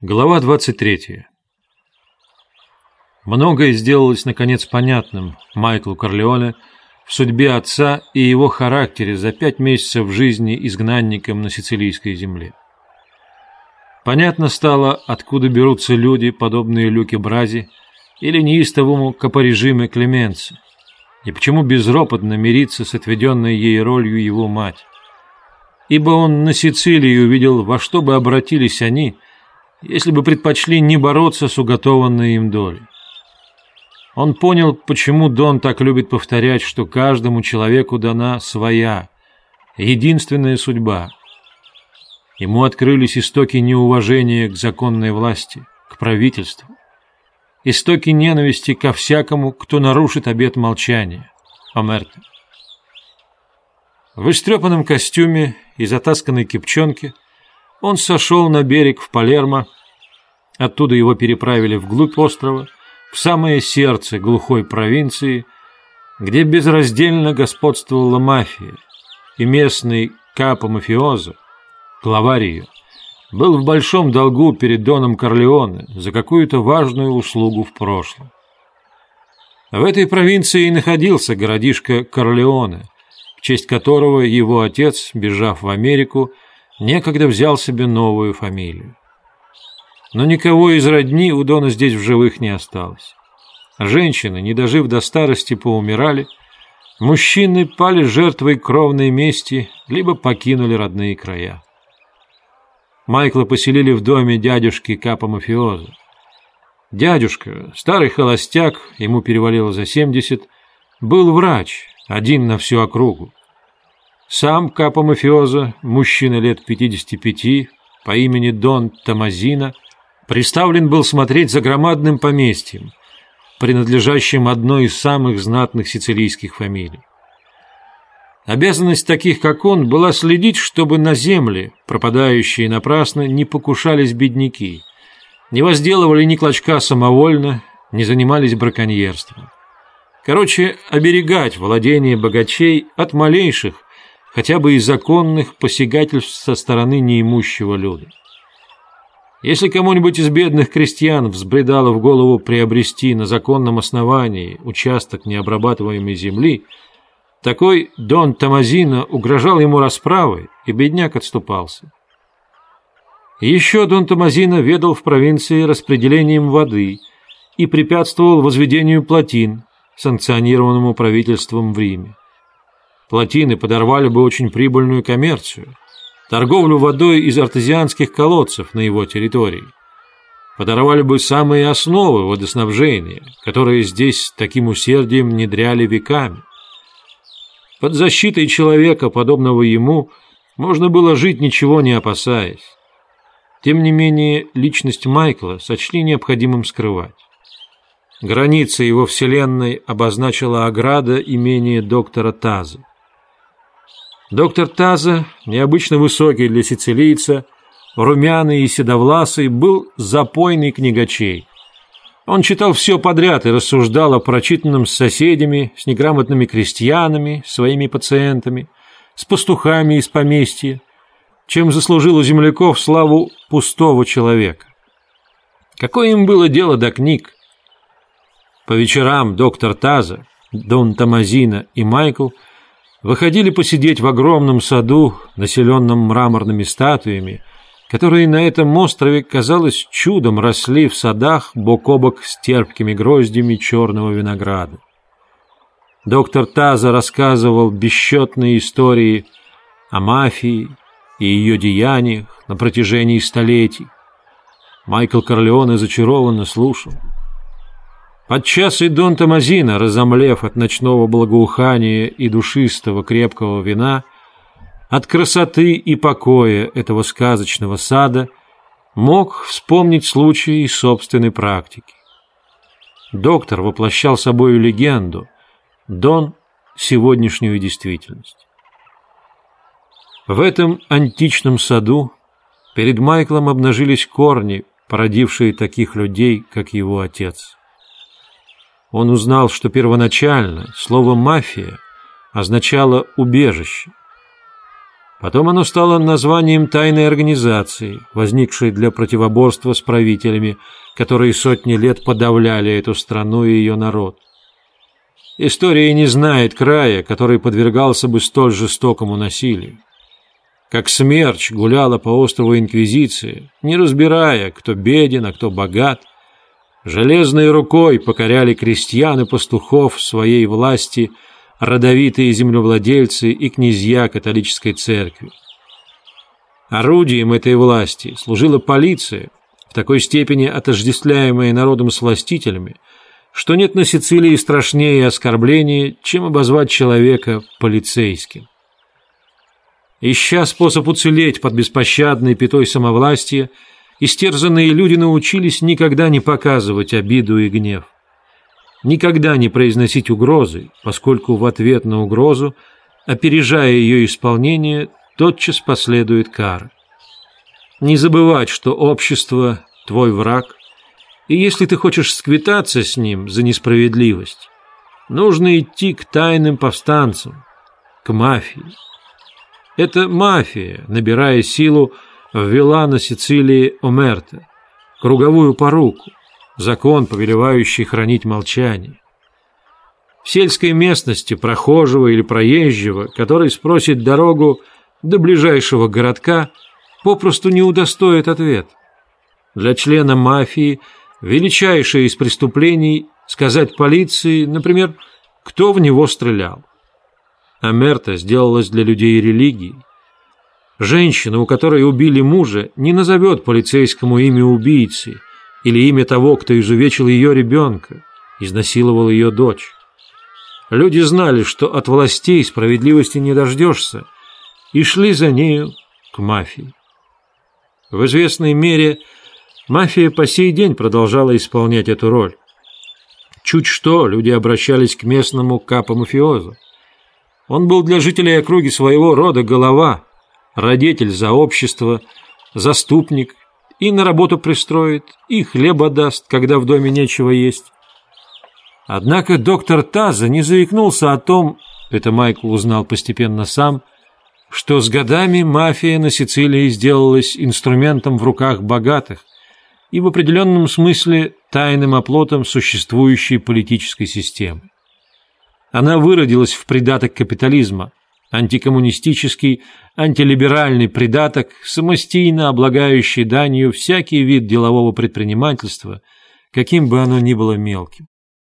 Глава 23. Многое сделалось, наконец, понятным Майклу Корлеоне в судьбе отца и его характере за пять месяцев жизни изгнанником на сицилийской земле. Понятно стало, откуда берутся люди, подобные Люке Брази или неистовому капорежиме Клеменце, и почему безропотно мириться с отведенной ей ролью его мать. Ибо он на Сицилии увидел, во что бы обратились они – если бы предпочли не бороться с уготованной им долей. Он понял, почему Дон так любит повторять, что каждому человеку дана своя, единственная судьба. Ему открылись истоки неуважения к законной власти, к правительству, истоки ненависти ко всякому, кто нарушит обет молчания. Омерто. В истрепанном костюме и затасканной кипчонке – он сошел на берег в Палермо, оттуда его переправили вглубь острова, в самое сердце глухой провинции, где безраздельно господствовала мафия, и местный капо-мафиозо, главарь ее, был в большом долгу перед Доном Корлеоне за какую-то важную услугу в прошлом. В этой провинции и находился городишко Корлеоне, в честь которого его отец, бежав в Америку, некогда взял себе новую фамилию. Но никого из родни у Дона здесь в живых не осталось. Женщины, не дожив до старости, поумирали, мужчины пали жертвой кровной мести, либо покинули родные края. Майкла поселили в доме дядюшки Капа Мафиоза. Дядюшка, старый холостяк, ему перевалило за семьдесят, был врач, один на всю округу. Сам капо-мафиоза, мужчина лет 55, по имени Дон Тамазина, приставлен был смотреть за громадным поместьем, принадлежащим одной из самых знатных сицилийских фамилий. Обязанность таких, как он, была следить, чтобы на земле, пропадающие напрасно, не покушались бедняки, не возделывали ни клочка самовольно, не занимались браконьерством. Короче, оберегать владение богачей от малейших, хотя бы и законных посягательств со стороны неимущего люда. Если кому-нибудь из бедных крестьян взбредало в голову приобрести на законном основании участок необрабатываемой земли, такой Дон Тамазина угрожал ему расправой, и бедняк отступался. Еще Дон Тамазина ведал в провинции распределением воды и препятствовал возведению плотин, санкционированному правительством в Риме. Плотины подорвали бы очень прибыльную коммерцию, торговлю водой из артезианских колодцев на его территории. Подорвали бы самые основы водоснабжения, которые здесь таким усердием внедряли веками. Под защитой человека, подобного ему, можно было жить, ничего не опасаясь. Тем не менее, личность Майкла сочли необходимым скрывать. Границы его вселенной обозначила ограда имения доктора Таза. Доктор Таза, необычно высокий для сицилийца, румяный и седовласый, был запойный книгачей. Он читал все подряд и рассуждал о прочитанном с соседями, с неграмотными крестьянами, своими пациентами, с пастухами из поместья, чем заслужил у земляков славу пустого человека. Какое им было дело до книг? По вечерам доктор Таза, Дон Тамазина и Майкл – выходили посидеть в огромном саду, населенном мраморными статуями, которые на этом острове, казалось, чудом росли в садах бок о бок с терпкими гроздями черного винограда. Доктор Таза рассказывал бесчетные истории о мафии и ее деяниях на протяжении столетий. Майкл Корлеоне зачарованно слушал. Подчас и Дон Томазино, разомлев от ночного благоухания и душистого крепкого вина, от красоты и покоя этого сказочного сада, мог вспомнить случаи из собственной практики. Доктор воплощал собою легенду, Дон — сегодняшнюю действительность. В этом античном саду перед Майклом обнажились корни, породившие таких людей, как его отец. Он узнал, что первоначально слово «мафия» означало «убежище». Потом оно стало названием тайной организации, возникшей для противоборства с правителями, которые сотни лет подавляли эту страну и ее народ. История не знает края, который подвергался бы столь жестокому насилию. Как смерч гуляла по острову Инквизиции, не разбирая, кто беден, а кто богат. Железной рукой покоряли крестьян и пастухов своей власти – родовитые землевладельцы и князья католической церкви. Орудием этой власти служила полиция, в такой степени отождествляемая народом с властителями, что нет на Сицилии страшнее оскорбления, чем обозвать человека полицейским. Ища способ уцелеть под беспощадной пятой самовластия, истерзанные люди научились никогда не показывать обиду и гнев никогда не произносить угрозы, поскольку в ответ на угрозу, опережая ее исполнение, тотчас последует кара. Не забывать, что общество – твой враг, и если ты хочешь сквитаться с ним за несправедливость, нужно идти к тайным повстанцам, к мафии. Эта мафия, набирая силу, ввела на Сицилии Омерта, круговую поруку, закон, повелевающий хранить молчание. В сельской местности прохожего или проезжего, который спросит дорогу до ближайшего городка, попросту не удостоит ответ. Для члена мафии величайшее из преступлений сказать полиции, например, кто в него стрелял. А Мерта сделалась для людей религией. Женщина, у которой убили мужа, не назовет полицейскому имя убийцы – или имя того, кто изувечил ее ребенка, изнасиловал ее дочь. Люди знали, что от властей справедливости не дождешься, и шли за нею к мафии. В известной мере мафия по сей день продолжала исполнять эту роль. Чуть что, люди обращались к местному капо-мафиозу. Он был для жителей округи своего рода голова, родитель за общество, заступник и на работу пристроит, и хлеба даст, когда в доме нечего есть. Однако доктор Таза не заикнулся о том, это Майкл узнал постепенно сам, что с годами мафия на Сицилии сделалась инструментом в руках богатых и в определенном смысле тайным оплотом существующей политической системы. Она выродилась в придаток капитализма, антикоммунистический, антилиберальный придаток, самостийно облагающий данью всякий вид делового предпринимательства, каким бы оно ни было мелким.